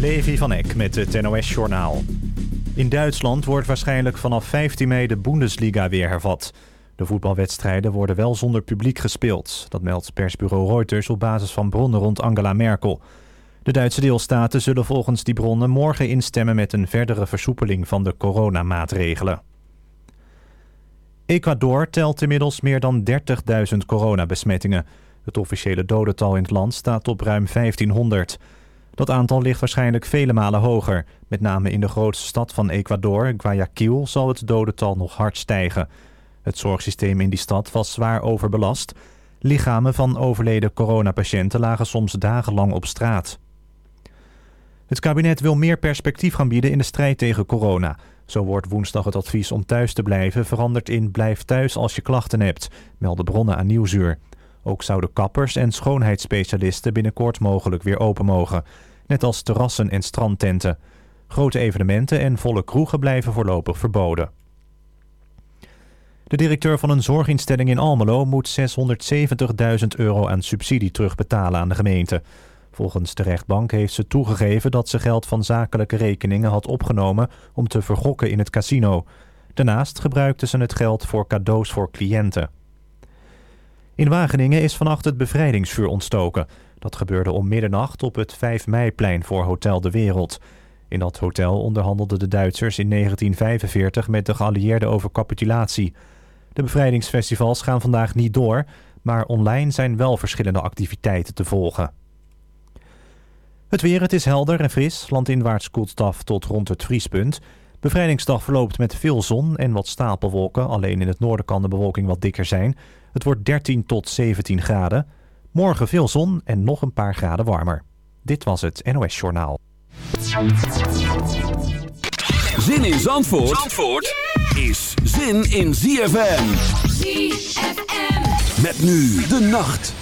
Levi van Eck met het NOS-journaal. In Duitsland wordt waarschijnlijk vanaf 15 mei de Bundesliga weer hervat. De voetbalwedstrijden worden wel zonder publiek gespeeld. Dat meldt persbureau Reuters op basis van bronnen rond Angela Merkel. De Duitse deelstaten zullen volgens die bronnen morgen instemmen met een verdere versoepeling van de coronamaatregelen. Ecuador telt inmiddels meer dan 30.000 coronabesmettingen. Het officiële dodental in het land staat op ruim 1500. Dat aantal ligt waarschijnlijk vele malen hoger. Met name in de grootste stad van Ecuador, Guayaquil, zal het dodental nog hard stijgen. Het zorgsysteem in die stad was zwaar overbelast. Lichamen van overleden coronapatiënten lagen soms dagenlang op straat. Het kabinet wil meer perspectief gaan bieden in de strijd tegen corona. Zo wordt woensdag het advies om thuis te blijven veranderd in blijf thuis als je klachten hebt, melden bronnen aan Nieuwsuur. Ook zouden kappers en schoonheidsspecialisten binnenkort mogelijk weer open mogen, net als terrassen en strandtenten. Grote evenementen en volle kroegen blijven voorlopig verboden. De directeur van een zorginstelling in Almelo moet 670.000 euro aan subsidie terugbetalen aan de gemeente. Volgens de rechtbank heeft ze toegegeven dat ze geld van zakelijke rekeningen had opgenomen om te vergokken in het casino. Daarnaast gebruikte ze het geld voor cadeaus voor cliënten. In Wageningen is vannacht het bevrijdingsvuur ontstoken. Dat gebeurde om middernacht op het 5 meiplein voor Hotel de Wereld. In dat hotel onderhandelden de Duitsers in 1945 met de geallieerden over capitulatie. De bevrijdingsfestivals gaan vandaag niet door, maar online zijn wel verschillende activiteiten te volgen. Het weer, het is helder en fris. Landinwaarts koelt af tot rond het vriespunt. Bevrijdingsdag verloopt met veel zon en wat stapelwolken. Alleen in het noorden kan de bewolking wat dikker zijn. Het wordt 13 tot 17 graden. Morgen veel zon en nog een paar graden warmer. Dit was het NOS Journaal. Zin in Zandvoort, Zandvoort is zin in ZFM. ZFM. Met nu de nacht.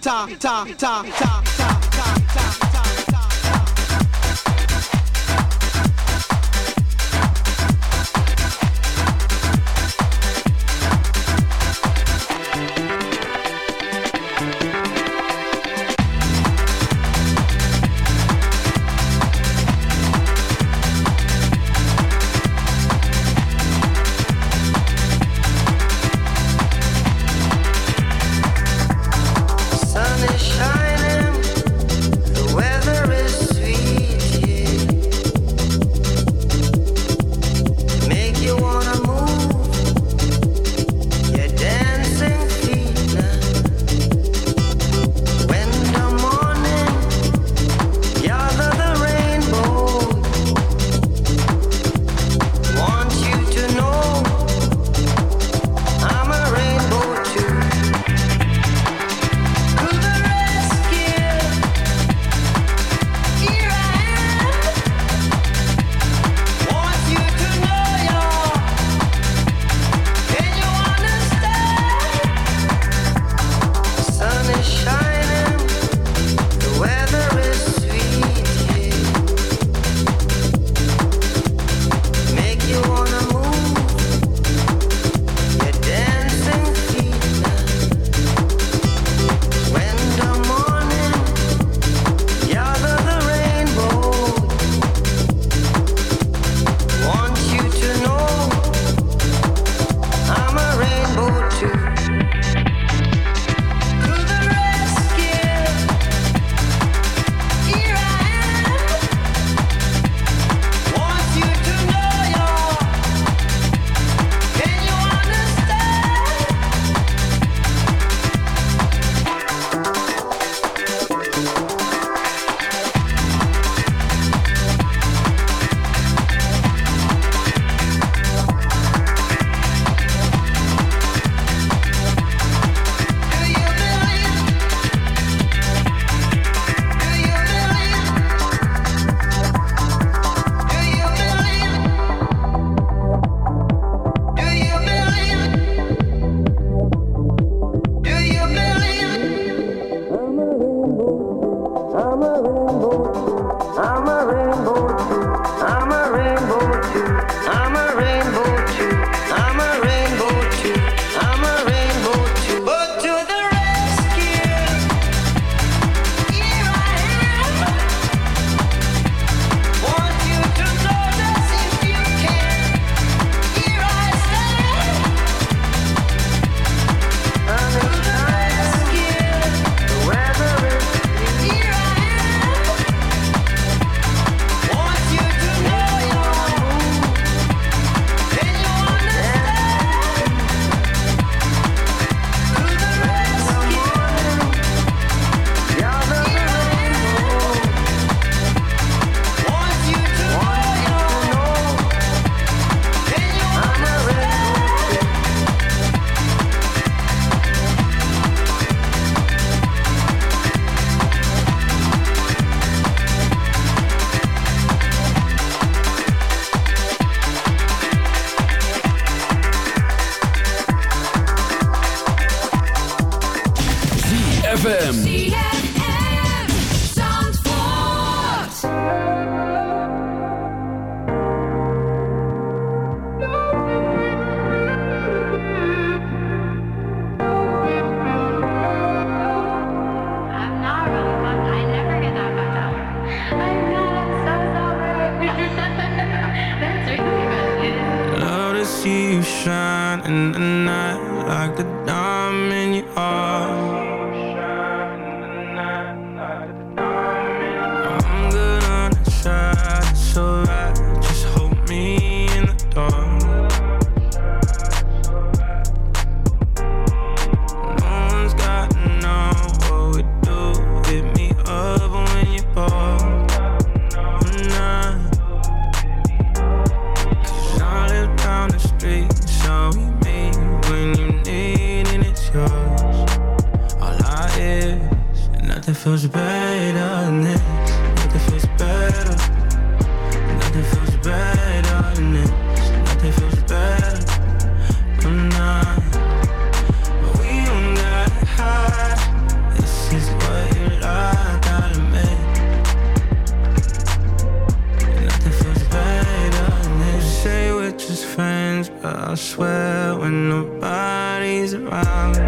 Ta ta ta ta smiling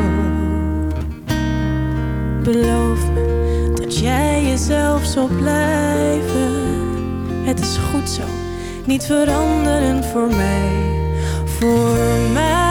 Zal blijven. Het is goed zo, niet veranderen voor mij. Voor mij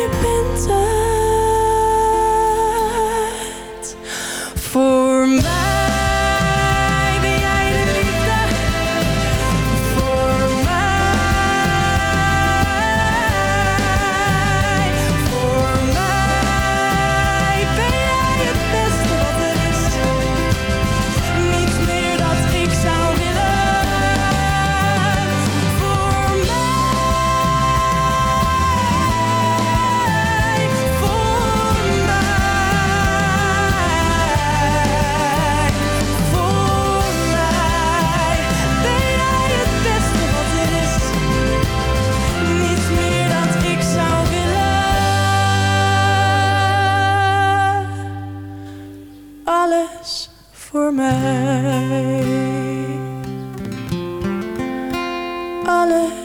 voor mij. Alles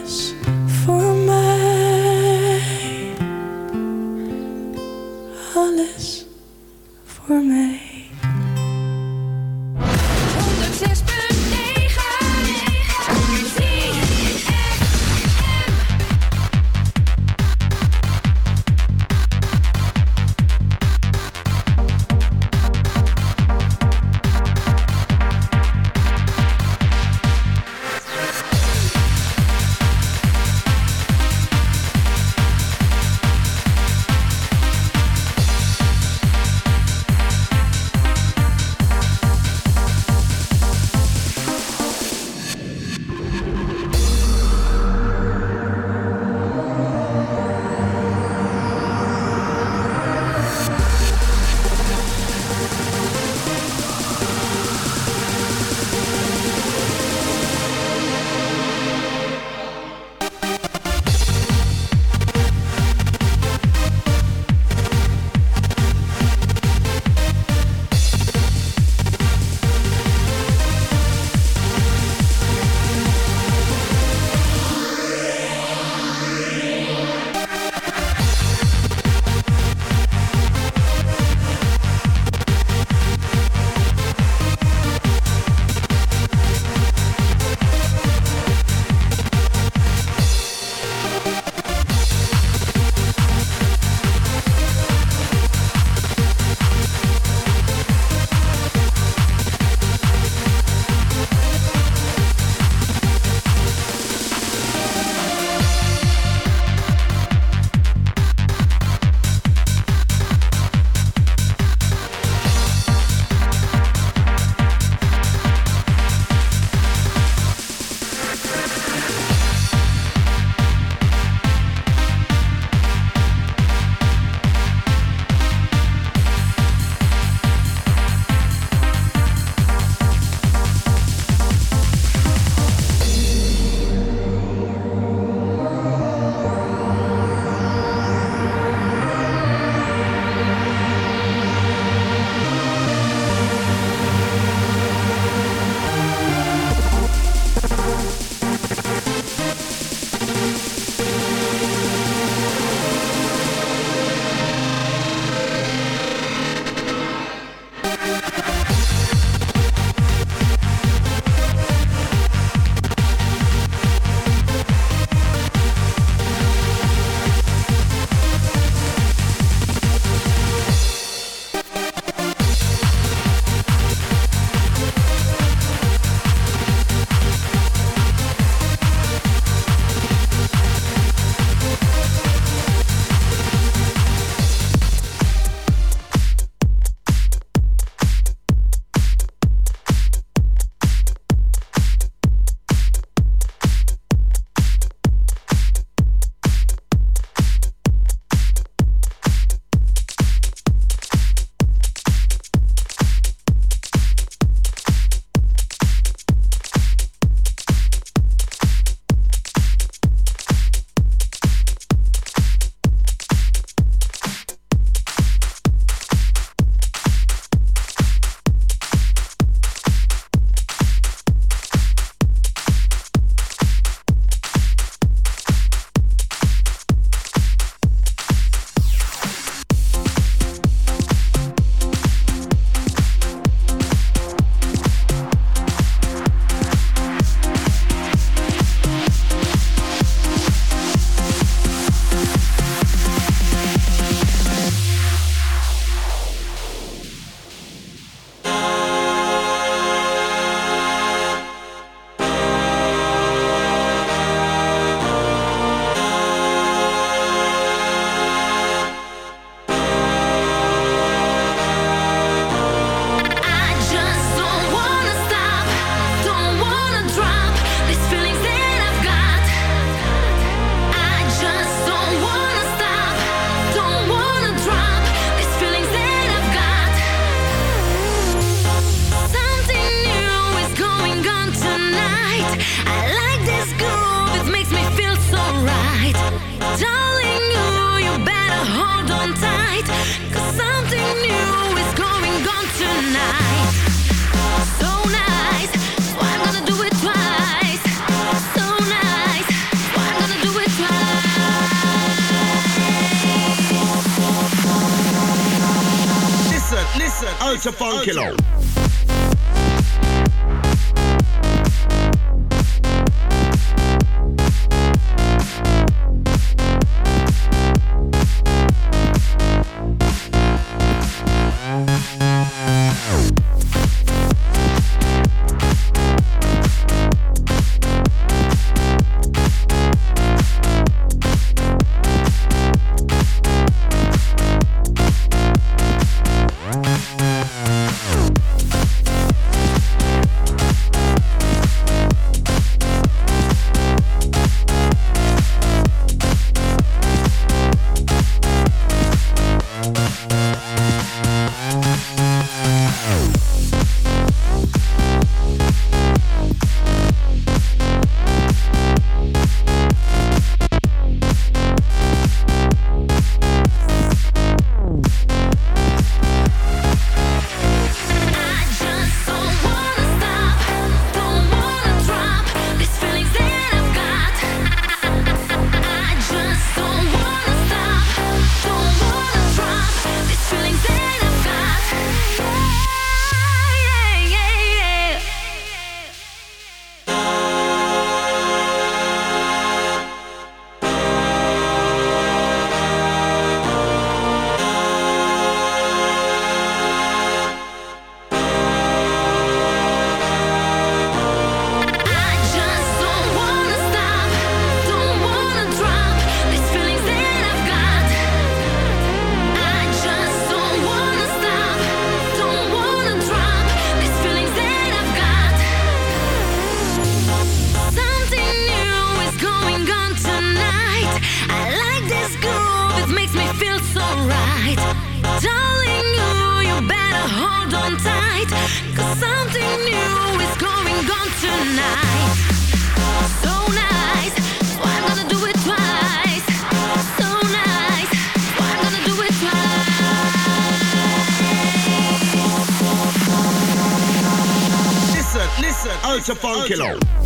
Listen, ultra funk killer.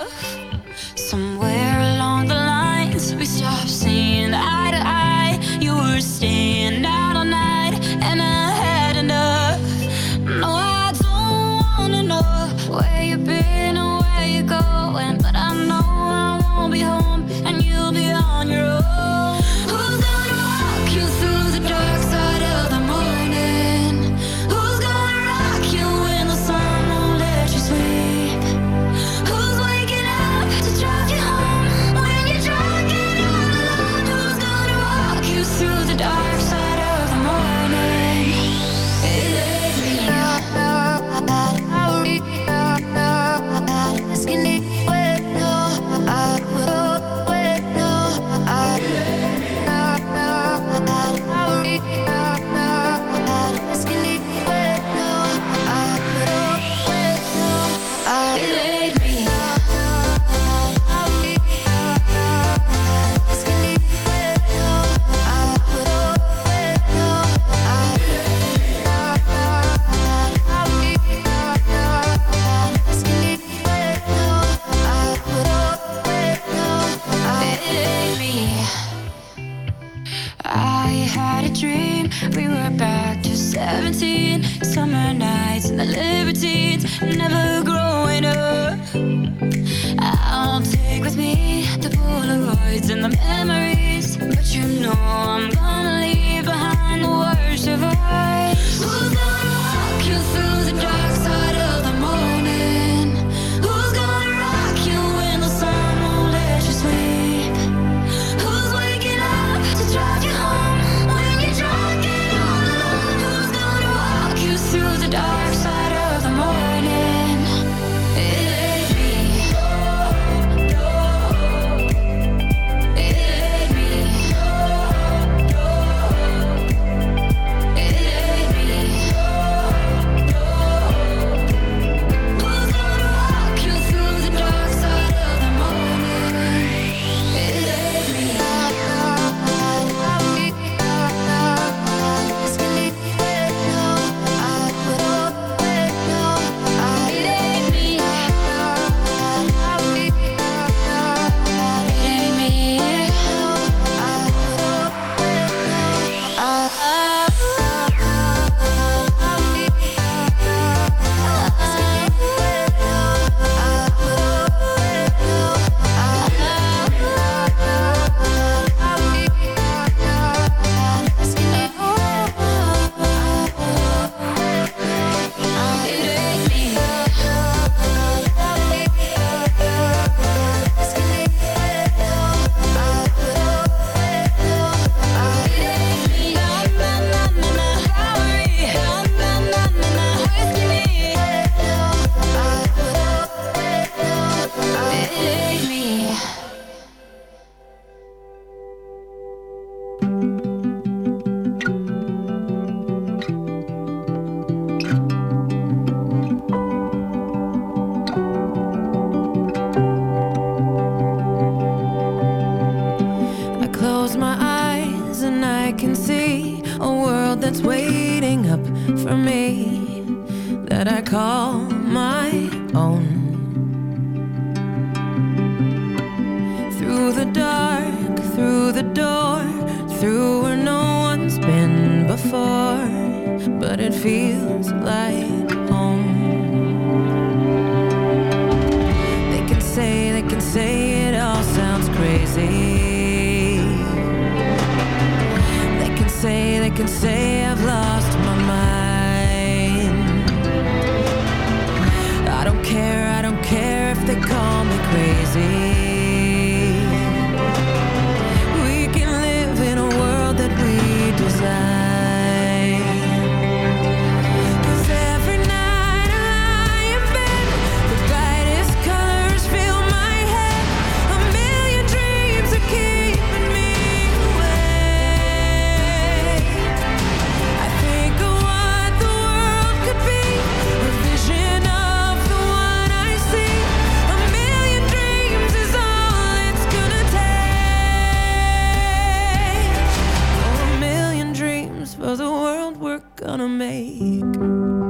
World we're gonna make.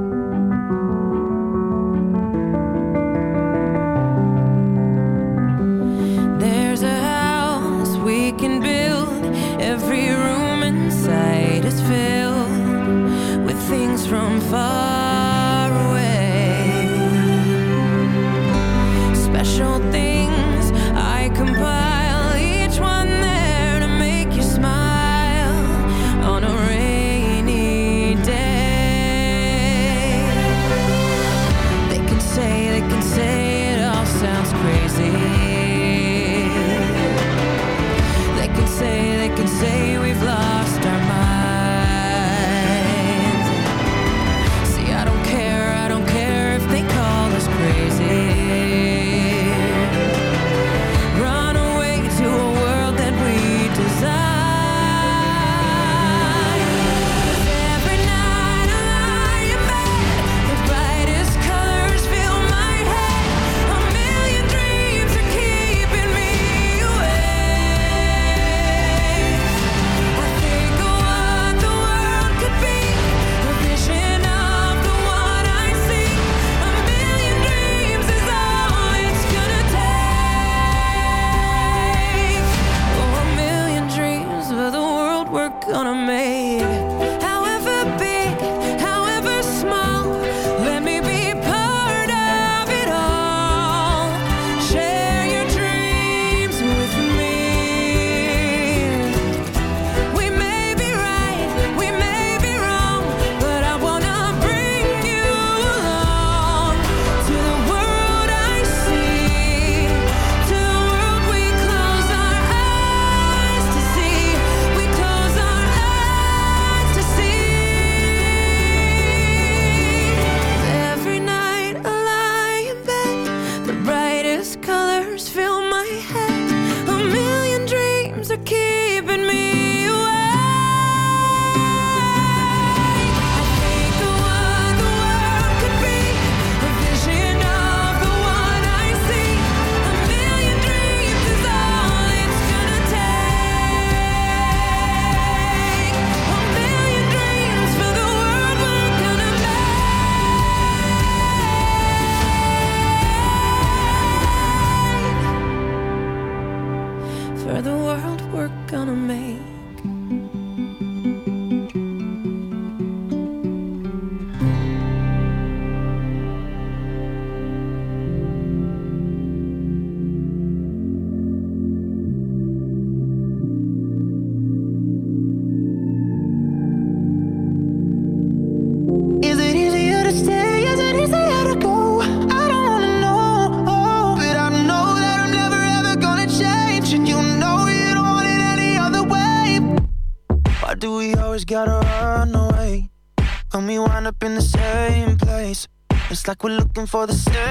for the stir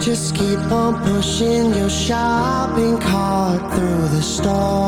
Just keep on pushing your shopping cart through the store.